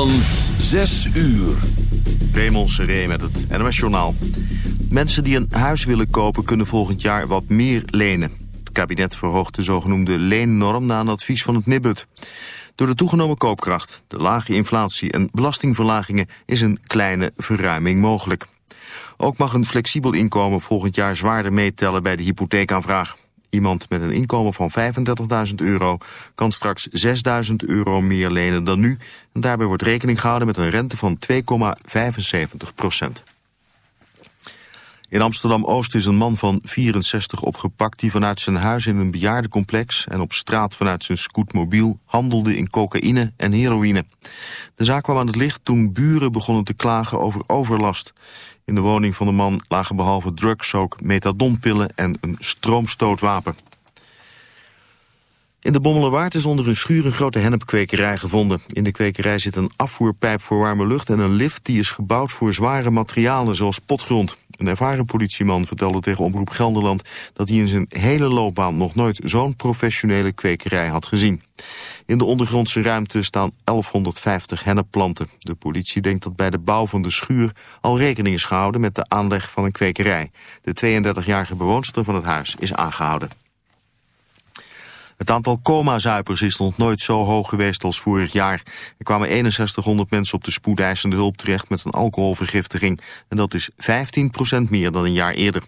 van 6 uur. Raymond Seré met het NOS Journaal. Mensen die een huis willen kopen kunnen volgend jaar wat meer lenen. Het kabinet verhoogt de zogenoemde leennorm na een advies van het NIBUD. Door de toegenomen koopkracht, de lage inflatie en belastingverlagingen is een kleine verruiming mogelijk. Ook mag een flexibel inkomen volgend jaar zwaarder meetellen bij de hypotheekaanvraag. Iemand met een inkomen van 35.000 euro kan straks 6.000 euro meer lenen dan nu. En daarbij wordt rekening gehouden met een rente van 2,75 procent. In Amsterdam-Oost is een man van 64 opgepakt... die vanuit zijn huis in een bejaardencomplex... en op straat vanuit zijn scootmobiel handelde in cocaïne en heroïne. De zaak kwam aan het licht toen buren begonnen te klagen over overlast. In de woning van de man lagen behalve drugs ook methadonpillen en een stroomstootwapen. In de Bommelerwaard is onder een schuur een grote hennepkwekerij gevonden. In de kwekerij zit een afvoerpijp voor warme lucht en een lift die is gebouwd voor zware materialen zoals potgrond. Een ervaren politieman vertelde tegen Omroep Gelderland dat hij in zijn hele loopbaan nog nooit zo'n professionele kwekerij had gezien. In de ondergrondse ruimte staan 1150 hennepplanten. De politie denkt dat bij de bouw van de schuur al rekening is gehouden met de aanleg van een kwekerij. De 32-jarige bewoonster van het huis is aangehouden. Het aantal coma-zuipers is nog nooit zo hoog geweest als vorig jaar. Er kwamen 6100 mensen op de spoedeisende hulp terecht met een alcoholvergiftiging. En dat is 15% meer dan een jaar eerder.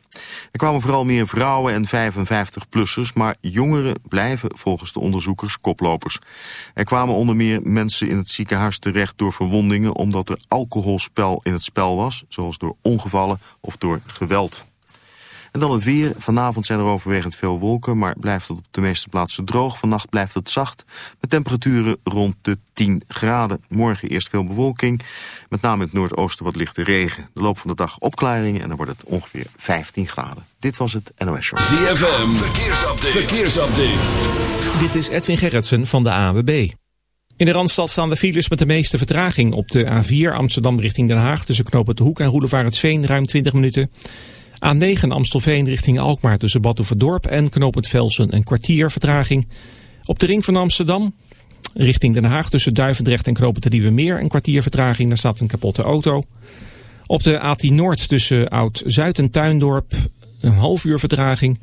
Er kwamen vooral meer vrouwen en 55-plussers, maar jongeren blijven volgens de onderzoekers koplopers. Er kwamen onder meer mensen in het ziekenhuis terecht door verwondingen omdat er alcoholspel in het spel was, zoals door ongevallen of door geweld. En dan het weer. Vanavond zijn er overwegend veel wolken, maar blijft het op de meeste plaatsen droog. Vannacht blijft het zacht, met temperaturen rond de 10 graden. Morgen eerst veel bewolking, met name in het noordoosten wat lichte regen. De loop van de dag opklaringen en dan wordt het ongeveer 15 graden. Dit was het NOS Show. ZFM, verkeersupdate. verkeersupdate. Dit is Edwin Gerritsen van de AWB. In de Randstad staan de files met de meeste vertraging. Op de A4 Amsterdam richting Den Haag tussen Knoop de Hoek en Roelevaretsveen ruim 20 minuten... A9 Amstelveen richting Alkmaar tussen Badhoevedorp en Knopend Velsen een kwartier vertraging. Op de ring van Amsterdam richting Den Haag tussen Duivendrecht en Knopend de Meer een kwartier vertraging. Daar staat een kapotte auto. Op de A10 Noord tussen Oud-Zuid en Tuindorp een half uur vertraging.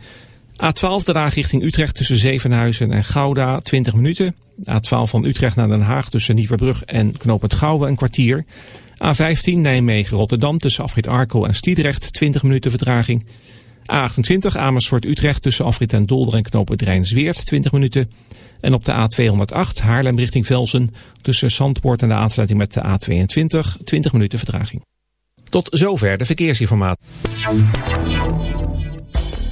A12 de richting Utrecht tussen Zevenhuizen en Gouda 20 minuten. A12 van Utrecht naar Den Haag tussen Nieuwerbrug en Knopend Gouwen een kwartier. A15 Nijmegen-Rotterdam tussen Afrit Arkel en Stiedrecht 20 minuten vertraging. A28 Amersfoort-Utrecht tussen Afrit en Dolder en knooppunt Rijn-Zweert 20 minuten. En op de A208 Haarlem richting Velsen tussen Zandpoort en de aansluiting met de A22 20 minuten vertraging. Tot zover de verkeersinformatie.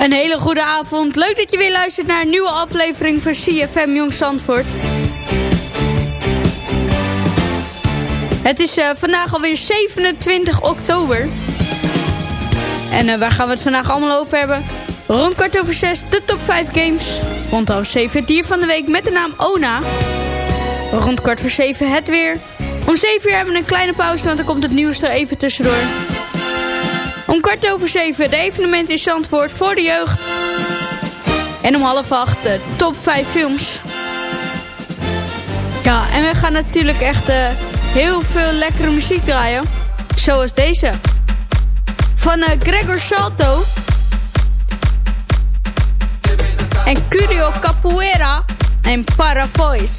Een hele goede avond. Leuk dat je weer luistert naar een nieuwe aflevering van CFM Jong Zandvoort. Het is eh, vandaag alweer 27 oktober. En eh, waar gaan we het vandaag allemaal over hebben? Rond kwart over zes de top 5 games. Rond half 7 het dier van de week met de naam Ona. Rond kwart voor 7 het weer. Om 7 uur hebben we een kleine pauze, want er komt het nieuws er even tussendoor. Om kwart over zeven de evenement in Zandvoort voor de jeugd. En om half acht de top 5 films. Ja, en we gaan natuurlijk echt eh, heel veel lekkere muziek draaien. Zoals deze. Van eh, Gregor Salto. En Curio Capoeira. En Para Voice.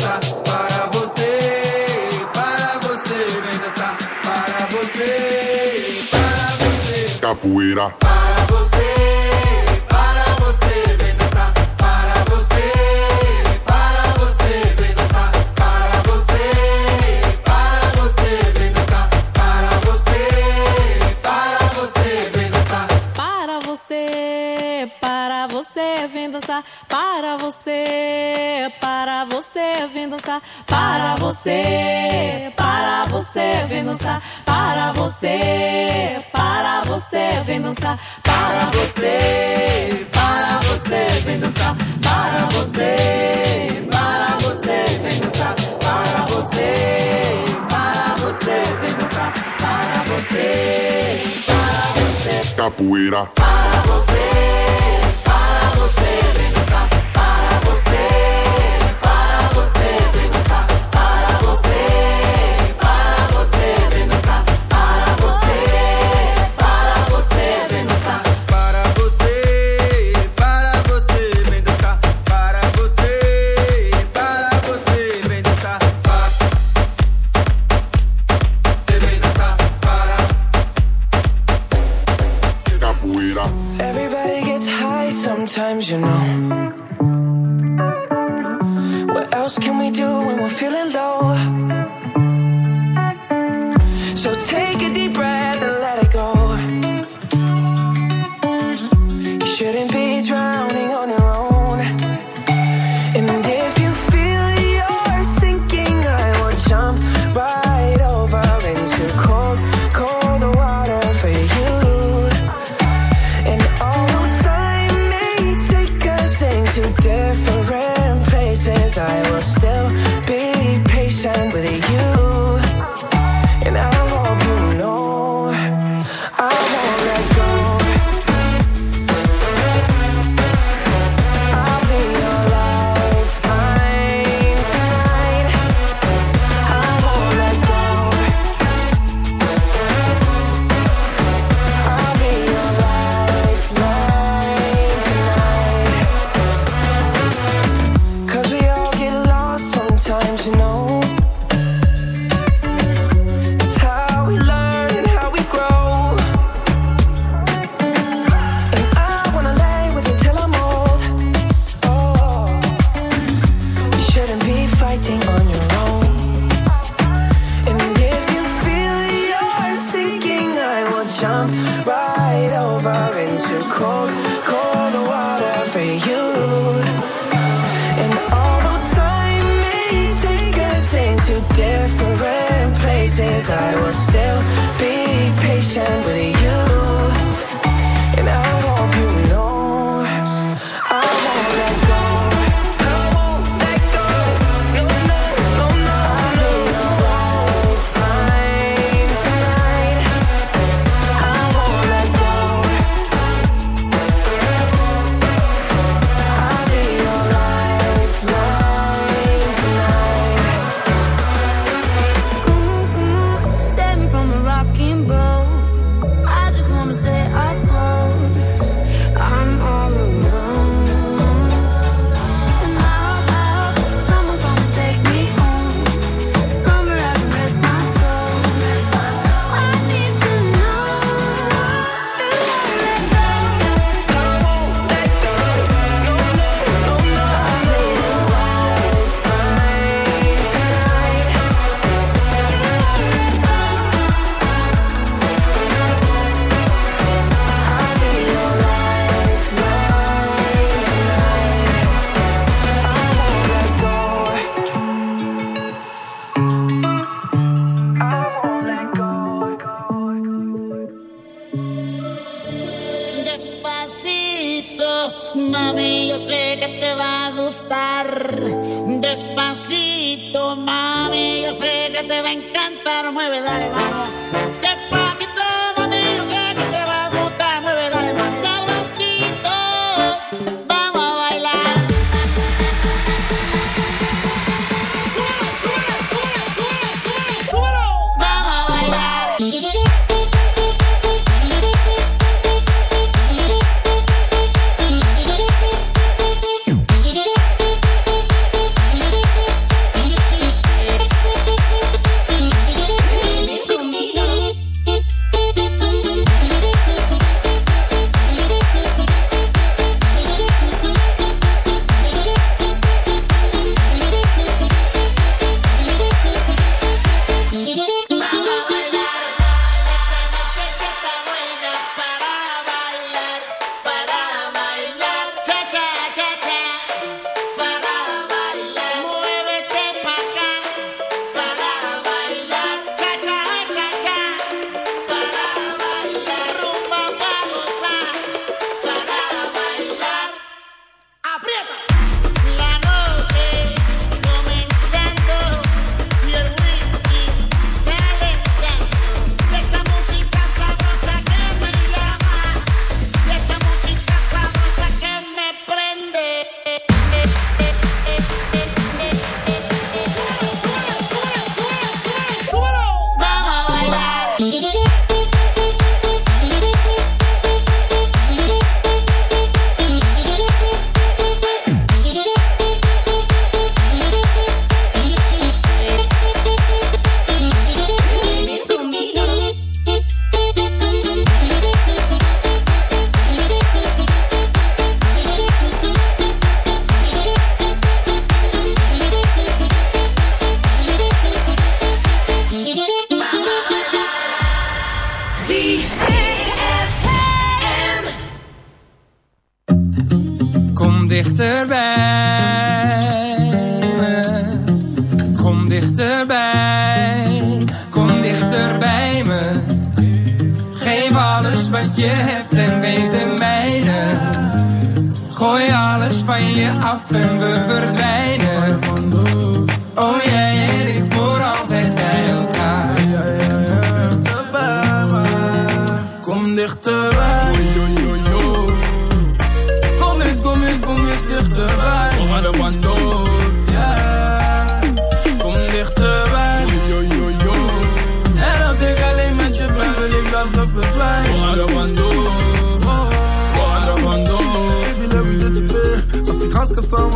capoeira. para você, para você vem dançar. Para você, para você vem dançar. Para você, para você vem dançar. Para você, para você vem dançar. Para você, para você vem dançar. Para você, para você vem dançar. Para você, para você. Capoeira. Para você, para você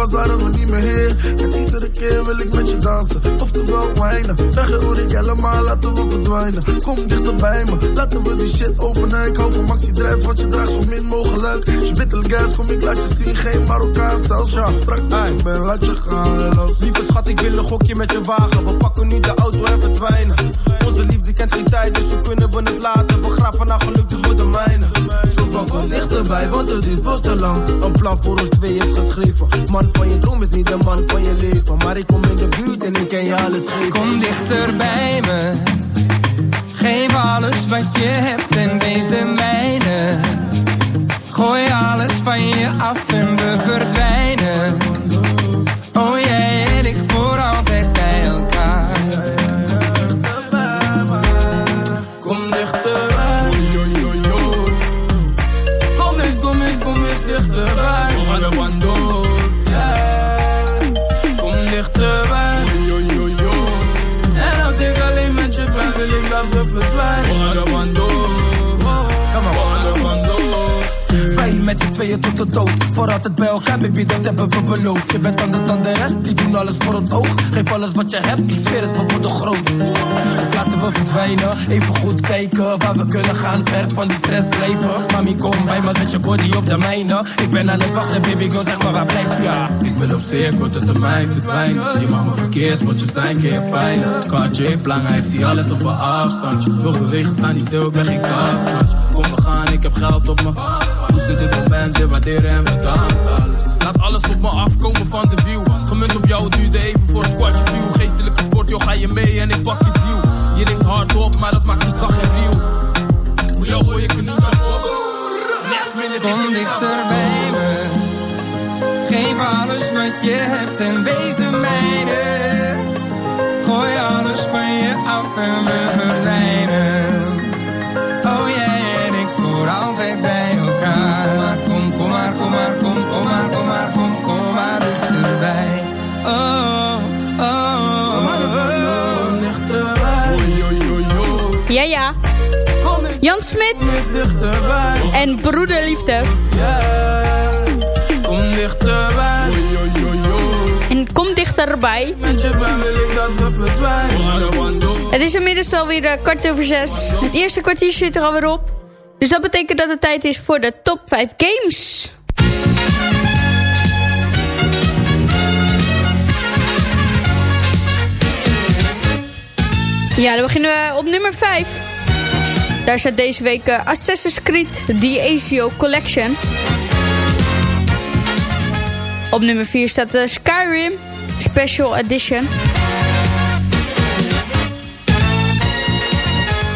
Was, waren we niet meer hier. En iedere keer wil ik met je dansen, oftewel wijnen. Zeg je hoe ik helemaal, laten we verdwijnen. Kom dichter bij me, laten we die shit openen. Ik hou van maxi dress, wat je draagt zo min mogelijk. Spittel gas, kom ik laat je zien, geen Marokkaan zelfs. Ja, straks je ben, laat je gaan, los. Lieve schat, ik wil een gokje met je wagen. We pakken nu de auto en verdwijnen. Onze liefde kent geen tijd, dus hoe kunnen we het laten? We graven naar geluk, dus wordt de mijne. Kom dichterbij, want het duurt veel te lang. Een plan voor ons twee is geschreven. Man van je droom is niet de man van je leven. Maar ik kom in de buurt en ik kan je alles geven. Kom dichter bij me. Geef alles wat je hebt en wees de mijne. Gooi alles van je af en we verdwijnen. Tweeën tot de dood. Voor altijd bij elkaar, baby, dat hebben we beloofd. Je bent anders dan de rest, die doen alles voor het oog. Geef alles wat je hebt, ik zweer het, we worden groot. Dus laten we verdwijnen, even goed kijken waar we kunnen gaan. Ver van die stress blijven. Mami, kom bij me, zet je body op de mijne. Ik ben aan het wachten, baby, go zeg maar waar blijf je? Ik wil op zeer korte termijn verdwijnen. Je mag me verkeers, moet je zijn, keer pijnen. Kaartje belangrijk, zie alles op een afstandje. Wil bewegen, staan niet stil, ik ben geen kastmatje. Kom, we gaan, ik heb geld op me. Hoe zit dit moment, waarderen en bedankt alles. Laat alles op me afkomen van de view. Gemunt op jou, het duurde even voor het kwartje view. Geestelijke sport, joh, ga je mee en ik pak je ziel. Je denkt hard op, maar dat maakt je zacht en riel. Voor jou gooi ik er niet aan op. Kom dichter bij me. Geef alles wat je hebt en wees de mijne. Gooi alles van je af en we verdwijnen. Jan Smit en Broederliefde. Kom dichterbij. En kom dichterbij. Het is inmiddels alweer uh, kwart over zes. Het eerste kwartier zit er alweer op. Dus dat betekent dat het tijd is voor de top 5 games. Ja, dan beginnen we op nummer 5. Daar staat deze week uh, Assassin's Creed The Asio Collection. Op nummer 4 staat de Skyrim Special Edition.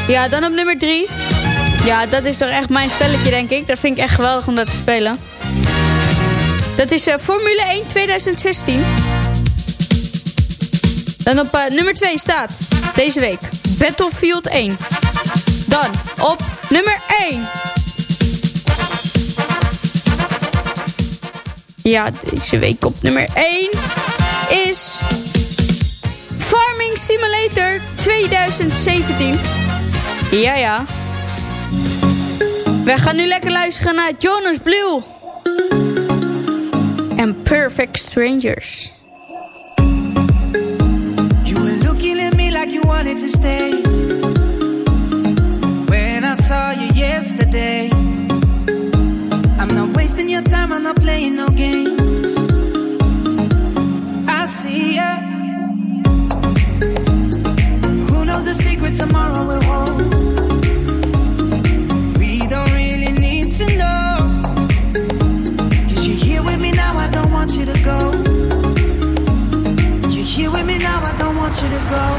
Ja, dan op nummer 3. Ja, dat is toch echt mijn spelletje, denk ik. Dat vind ik echt geweldig om dat te spelen. Dat is uh, Formule 1 2016. Dan op nummer 2 staat deze week Battlefield 1. Dan op nummer 1. Ja, deze week op nummer 1 is Farming Simulator 2017. Ja, ja. We gaan nu lekker luisteren naar Jonas Blue. En Perfect Strangers. You were looking at me like you wanted to stay. I'm not playing no games. I see ya. Who knows the secret tomorrow will hold? We don't really need to know. Cause you're here with me now, I don't want you to go. You're here with me now, I don't want you to go.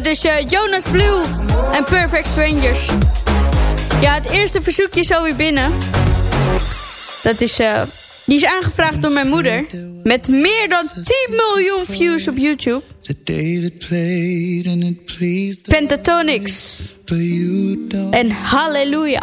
Hoorde dus eh, Jonas Blue en Perfect Strangers. Ja, het eerste verzoekje is alweer binnen. Dat is, eh, die is aangevraagd door mijn moeder. Met meer dan 10 miljoen views op YouTube. Pentatonics. En Halleluja.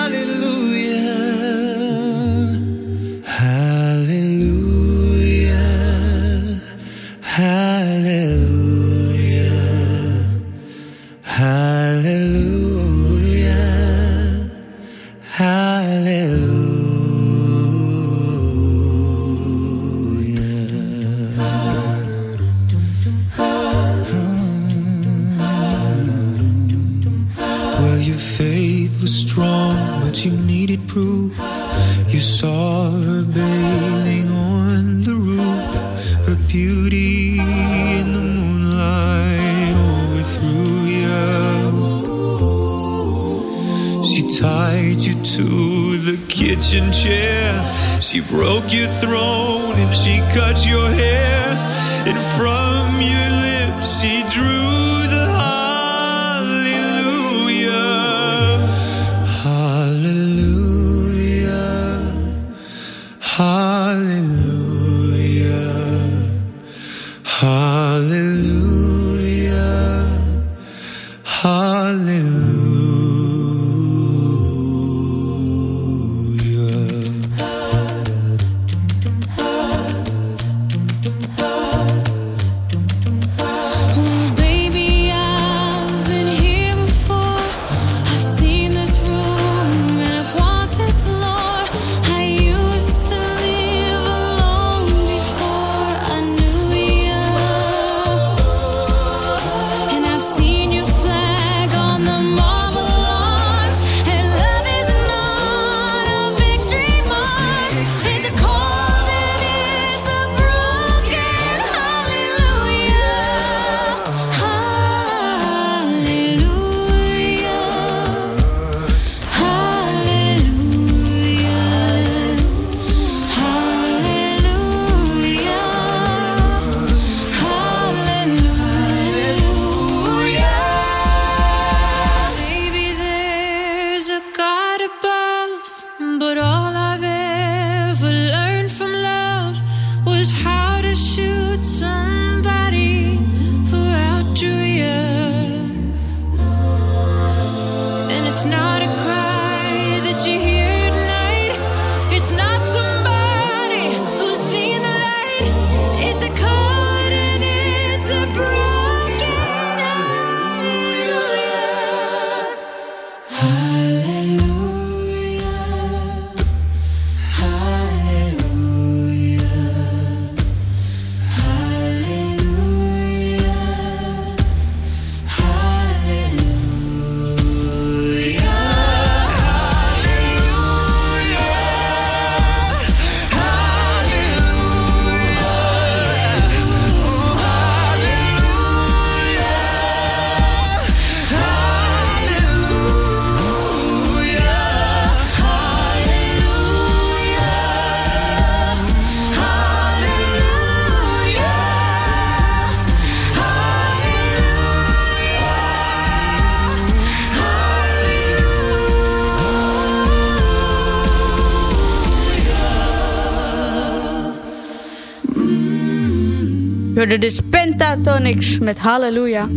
hoorde dus Pentatonics met Halleluja.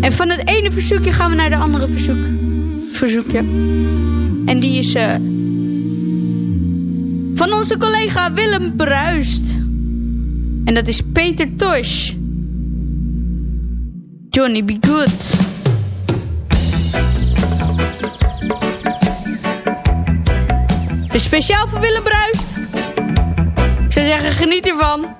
En van het ene verzoekje gaan we naar de andere verzoek, verzoekje. En die is eh, van onze collega Willem Bruist. En dat is Peter Tosh. Johnny Be Good. Dus speciaal voor Willem Bruist. Ik zeggen, geniet ervan.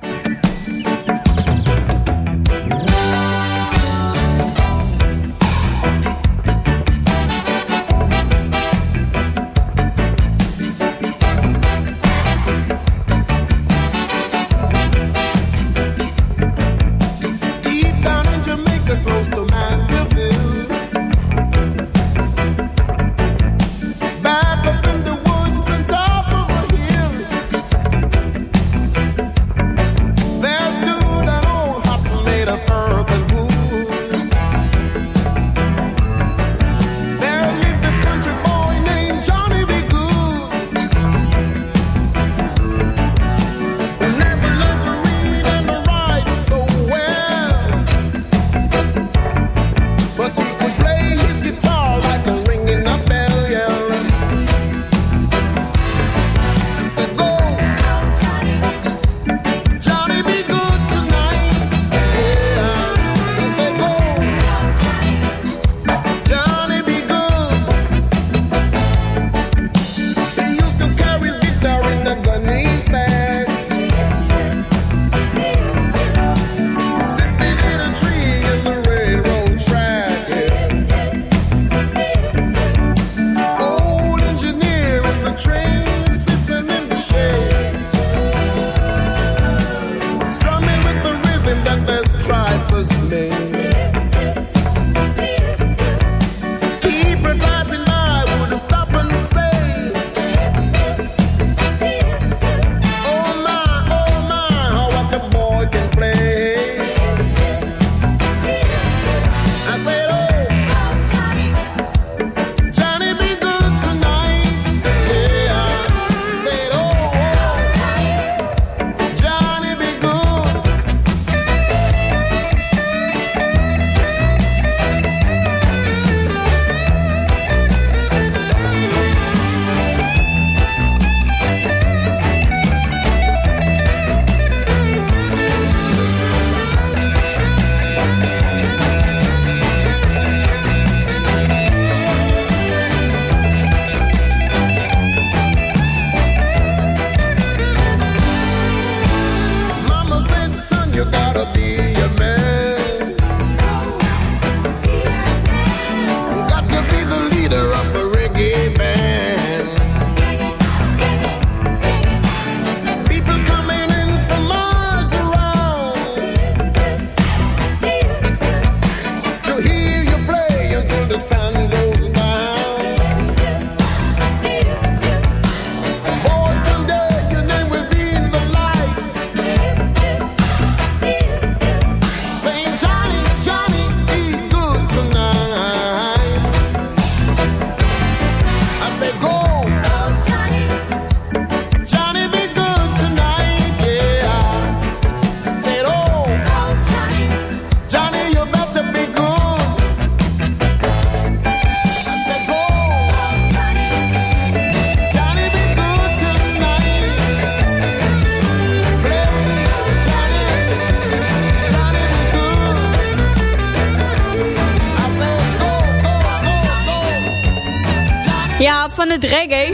Van het reggae.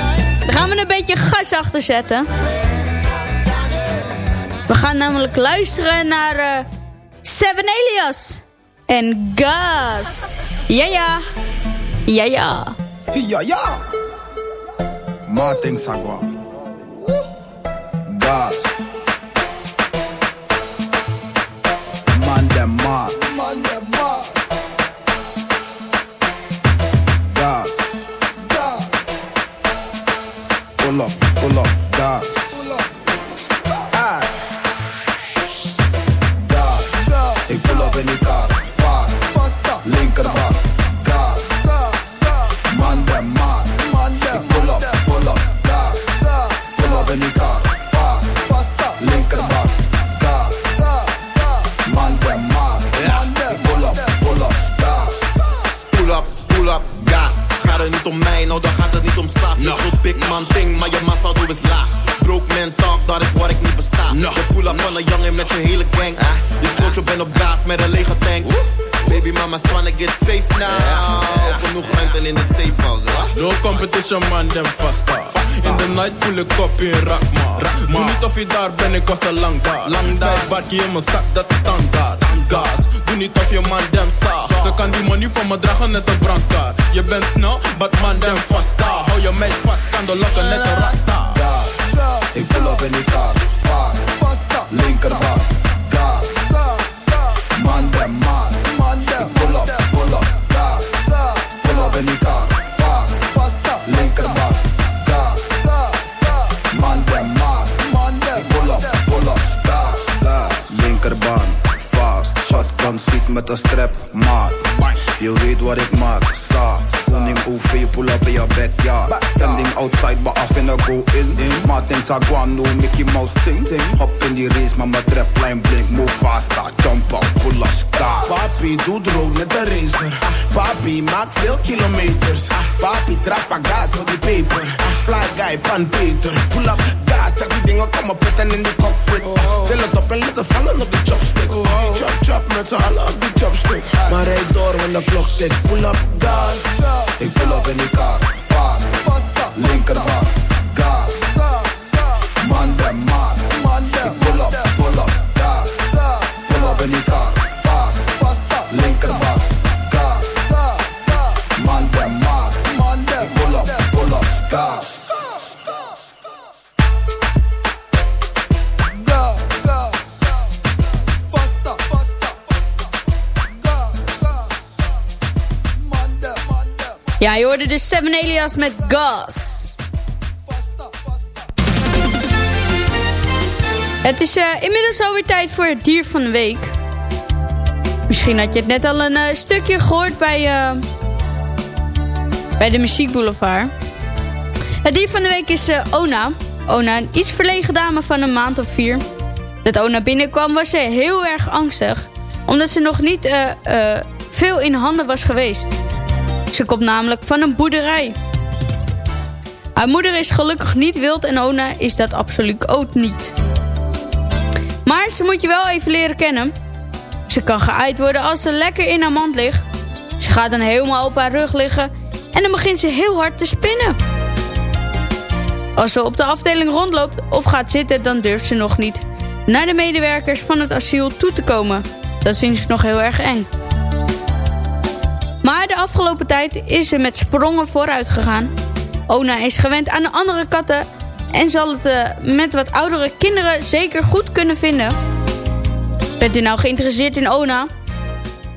Daar gaan we een beetje gas achter zetten. We gaan namelijk luisteren naar eh, Seven Elias en Gas. Ja, ja. Ja, ja. Ja, ja. Martin Sagwa. Gas. No competition man, dem vasta. In the night pull ik op in Rakma. Doe niet of je daar ben, ik was al lang daar. Lang daar. Barkie in mijn zak, dat is standaard. Gas, doe niet of je man dem sa. Ze kan die money van me dragen net een brandkaart. Je bent snel, but man dem vasta. Hou je meid vast, kan de lokken net een rasta. Ik pull up in die kar. Martin Saguano, Mickey Mouse ting. Hop in die race, maar mijn trapline blink. Move faster, jump up, pull up, star. Papi doet rood met de racer. Papi maakt veel kilometers. Papi trappa gas voor die paper. Fly guy, pan Peter. Pull up gas, zeg die dingen komen pitten in de cockpit. Til het op en laten vallen op de chopstick. Chop chop met z'n allen op die chopstick. Maar rijd door, want de klok tikt. Pull up gas. Ik pull up in die kar. Fast. Linkerbak. Hoorde dus Seven Elias met Gas. Het is eh, inmiddels alweer tijd voor het dier van de week. Misschien had je het net al een eh, stukje gehoord bij, eh, bij de Muziekboulevard. Het dier van de week is Ona. Ona, een iets verlegen dame van een maand of vier. Dat Ona binnenkwam was ze heel erg angstig. Omdat ze nog niet veel in handen was geweest. Ze komt namelijk van een boerderij. Haar moeder is gelukkig niet wild en Ona is dat absoluut ook niet. Maar ze moet je wel even leren kennen. Ze kan geëid worden als ze lekker in haar mand ligt. Ze gaat dan helemaal op haar rug liggen en dan begint ze heel hard te spinnen. Als ze op de afdeling rondloopt of gaat zitten, dan durft ze nog niet naar de medewerkers van het asiel toe te komen. Dat vindt ze nog heel erg eng. Maar de afgelopen tijd is ze met sprongen vooruit gegaan. Ona is gewend aan de andere katten en zal het uh, met wat oudere kinderen zeker goed kunnen vinden. Bent u nou geïnteresseerd in Ona?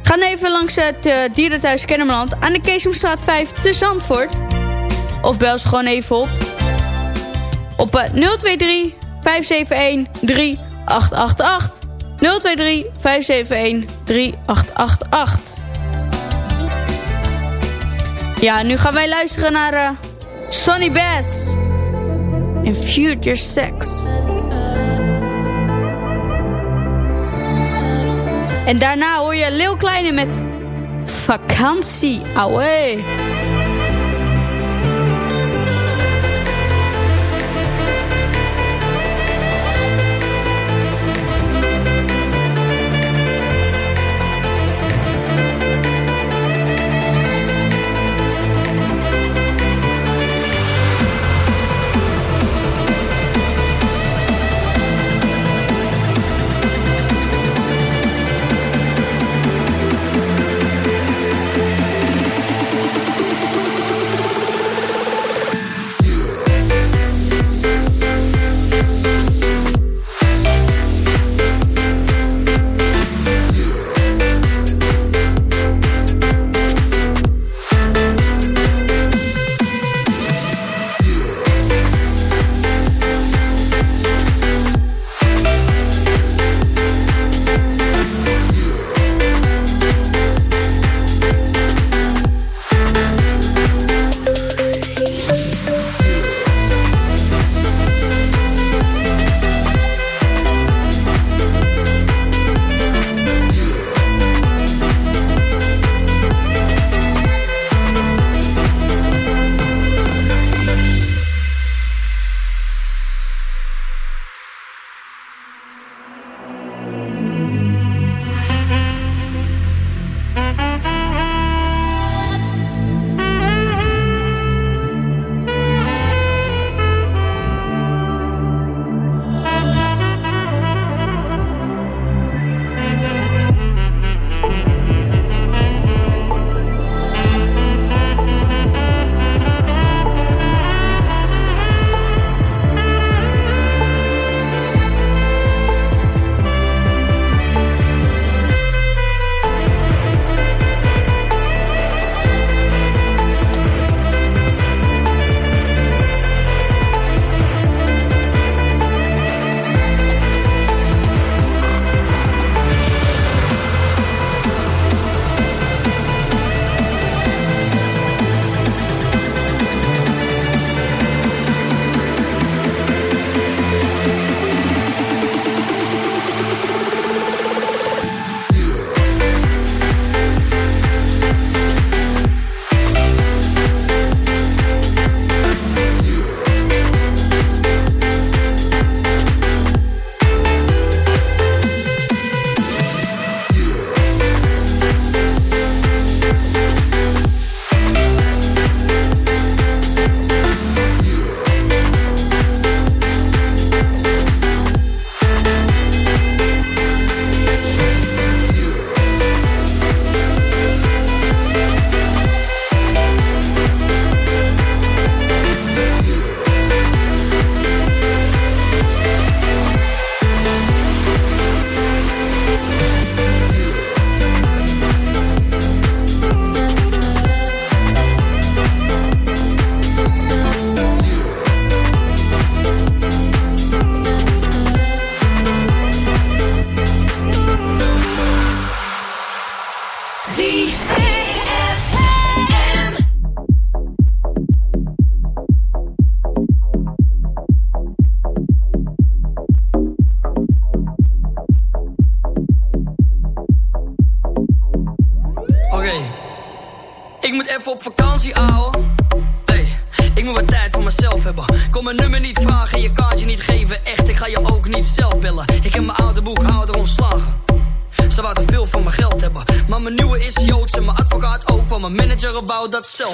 Ga even langs het uh, dierenthuis Kennemerland aan de Keesomstraat 5 te Zandvoort. Of bel ze gewoon even op. Op uh, 023 571 3888. 023 571 3888. Ja, nu gaan wij luisteren naar uh, Sonny Bass en Future Sex. En daarna hoor je Leeuw Kleine met Vakantie Away.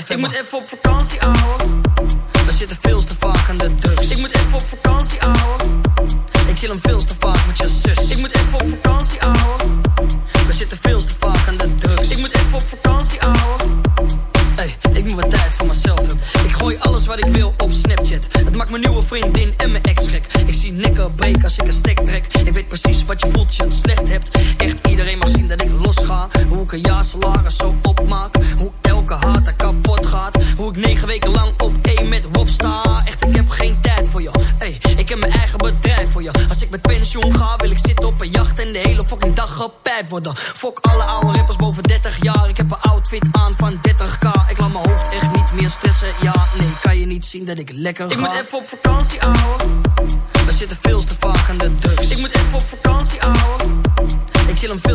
Ik moet even op worden. Fok alle oude rappers boven 30 jaar. Ik heb een outfit aan van 30k. Ik laat mijn hoofd echt niet meer stressen. Ja, nee, kan je niet zien dat ik lekker ga. Ik moet even op vakantie, ouwe. We zitten veel te vaak aan de drugs. Ik moet even op vakantie, ouwe. Ik zie hem veel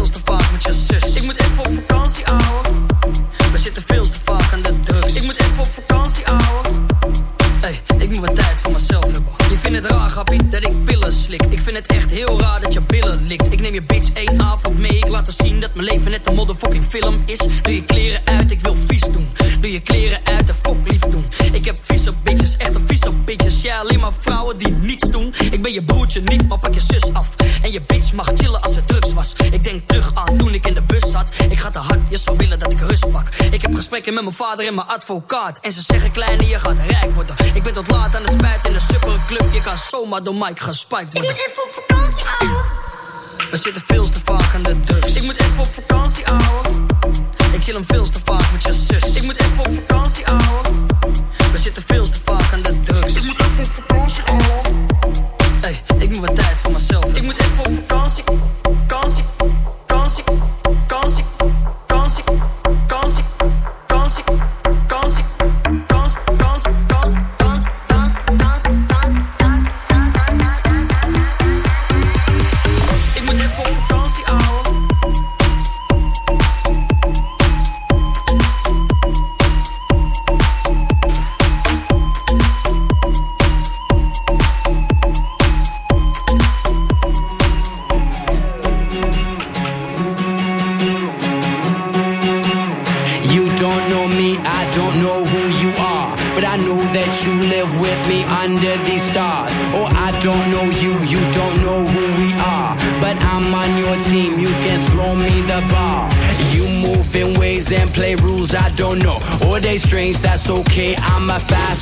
vader en mijn advocaat. En ze zeggen kleine, je gaat rijk worden. Ik ben tot laat aan het spijt in een superclub. Je kan zomaar door Mike gaan worden. Ik moet even op vakantie, ouwe. We zitten veel te vaak aan de drugs. Ik moet even op vakantie, ouwe. Ik chill hem veel te vaak met je zus. Ik moet even op vakantie, ouwe. We zitten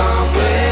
can't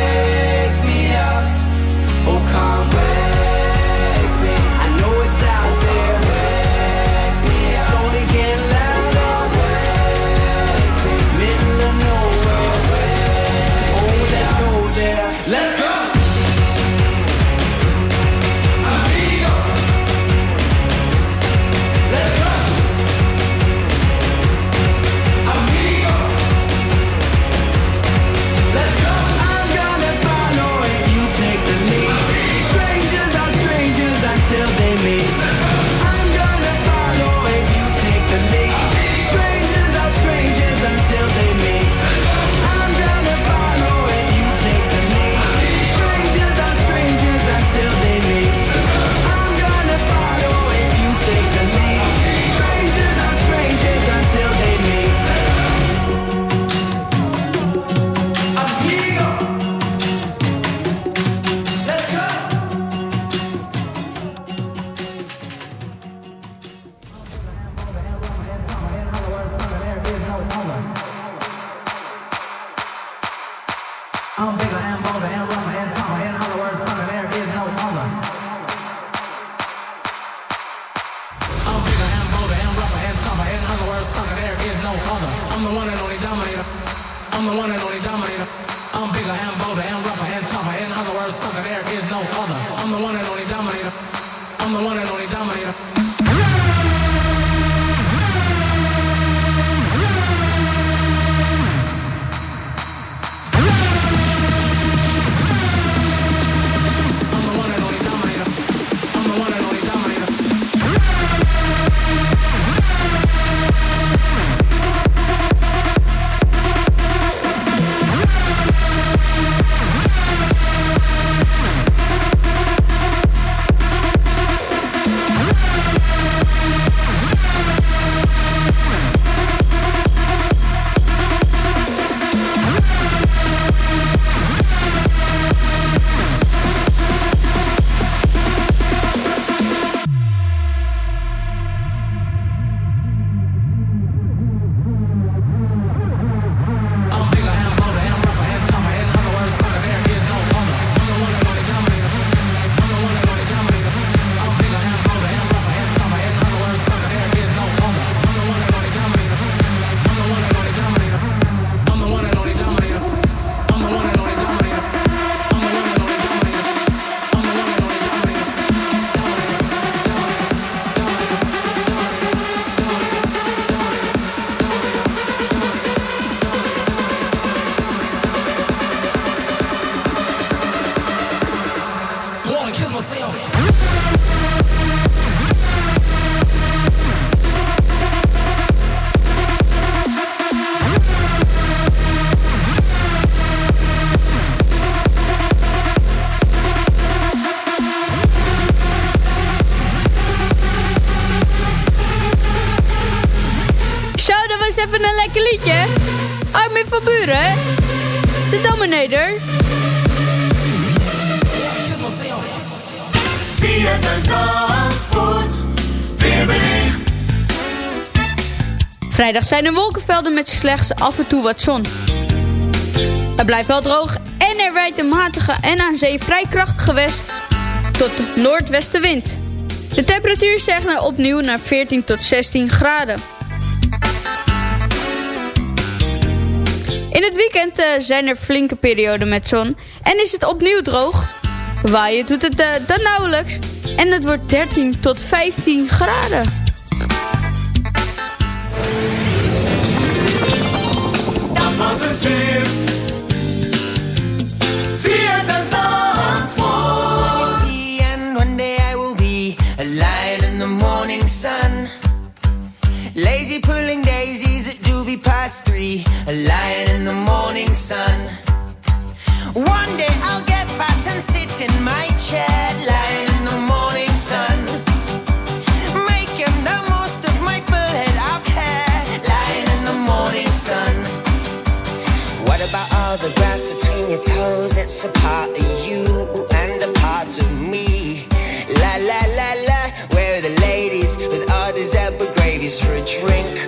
De Dominator. Vrijdag zijn er wolkenvelden met slechts af en toe wat zon. Het blijft wel droog en er wijdt een matige en aan zee vrij krachtige west tot noordwestenwind. De temperatuur stijgt naar opnieuw naar 14 tot 16 graden. In het weekend eh, zijn er flinke perioden met zon en is het opnieuw droog. Waaien doet het eh, dan nauwelijks en het wordt 13 tot 15 graden. Dat was het weer. ZFM Zandvoort. See, and one day I will be a in the morning sun. Lazy pulling doobie past three, a lion in the morning sun. One day I'll get fat and sit in my chair, lion in the morning sun. Making the most of my full head of hair, lion in the morning sun. What about all the grass between your toes? It's a part of you and a part of me. La la la la, where are the ladies with all these ever gravies for a drink?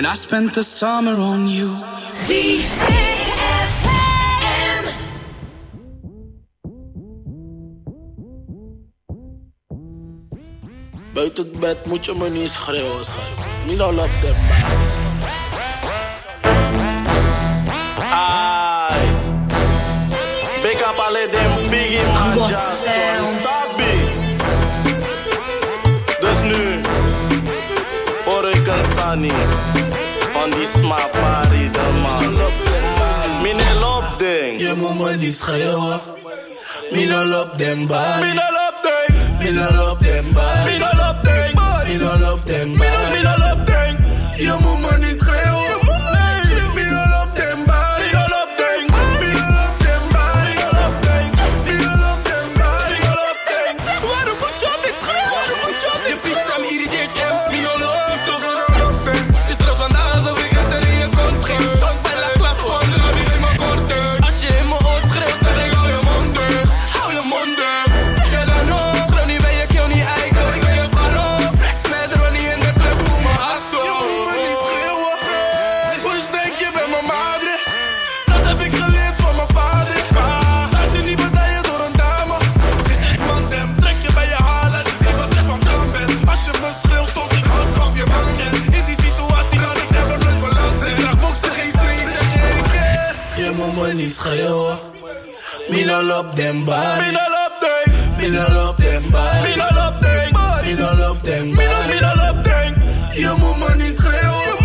When I spent the summer on you. Buiten het bed moet je me niet schreeuwen, schat. Niet al op de Ai. Big up alle dem biggie man Jackson. Sabi. Dus nu hoor ik een Sunny van die smapari de man. Mine lop ding. Je moet me niet schreeuwen. Mina lop den bodies. Mina lop ding. Mina lop den bodies. Mina lop ding. Mina lop den bodies. Mina lop ding. Je moet me niet schreeuwen. Moet me niet schreeuwen. Mina lop den bodies. Mina lop ding. Mina lop den bodies. Mina lop ding. Mina lop den bodies. Mina lop ding. Je moet me niet schreeuwen.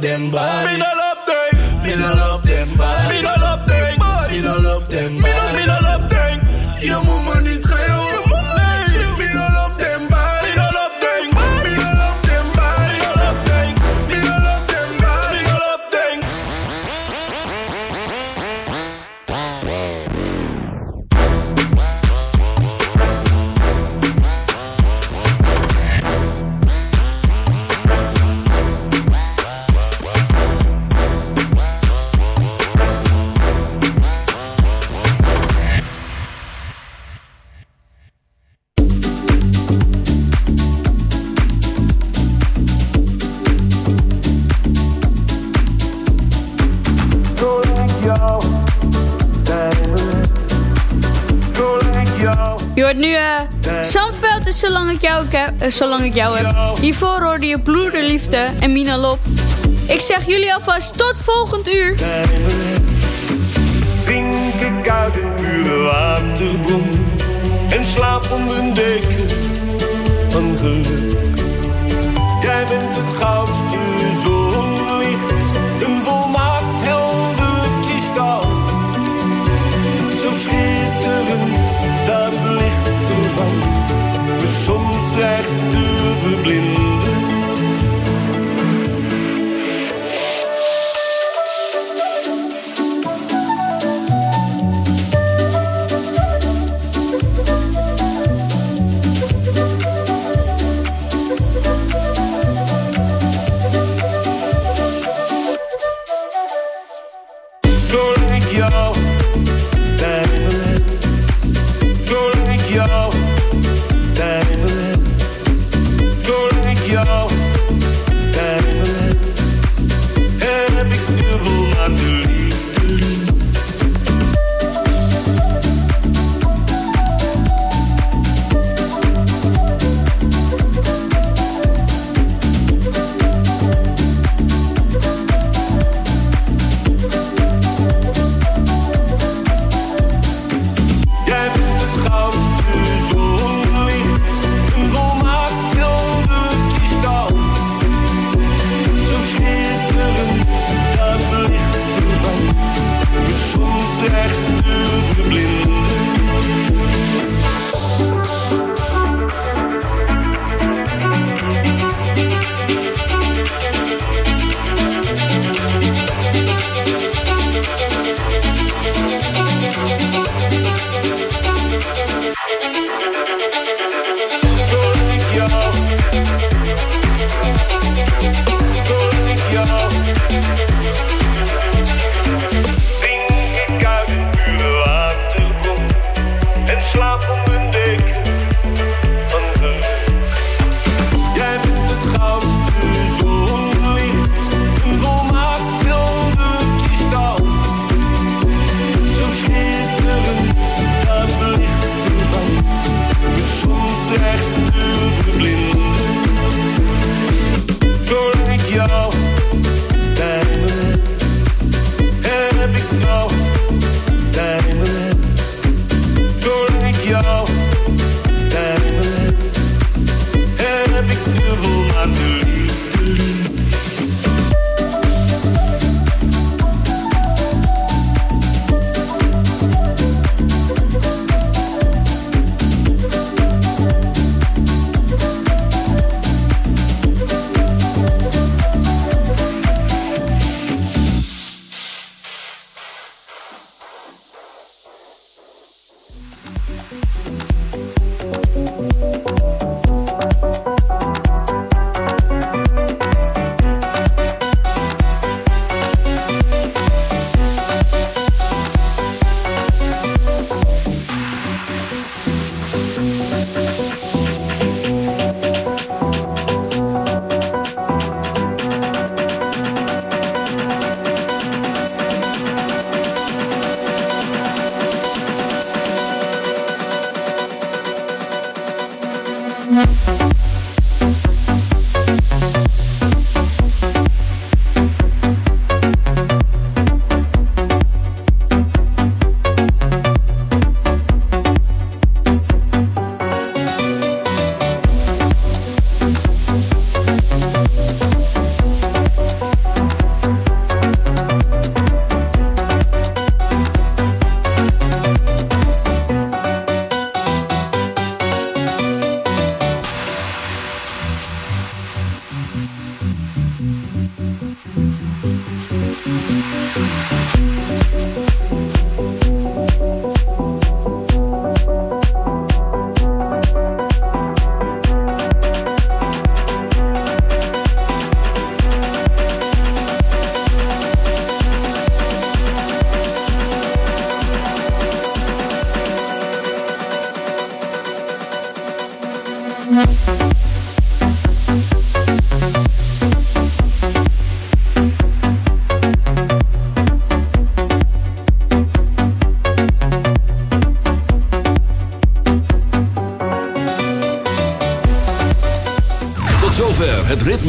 them bodies. nu eh, uh, Samveld is Zolang ik jou heb. Uh, zolang ik jou heb. Hiervoor hoorde je Broederliefde en Mina Lop. Ik zeg jullie alvast tot volgend uur. Drink ik uit een pure waterbron. En slaap onder een deken van geur. possibly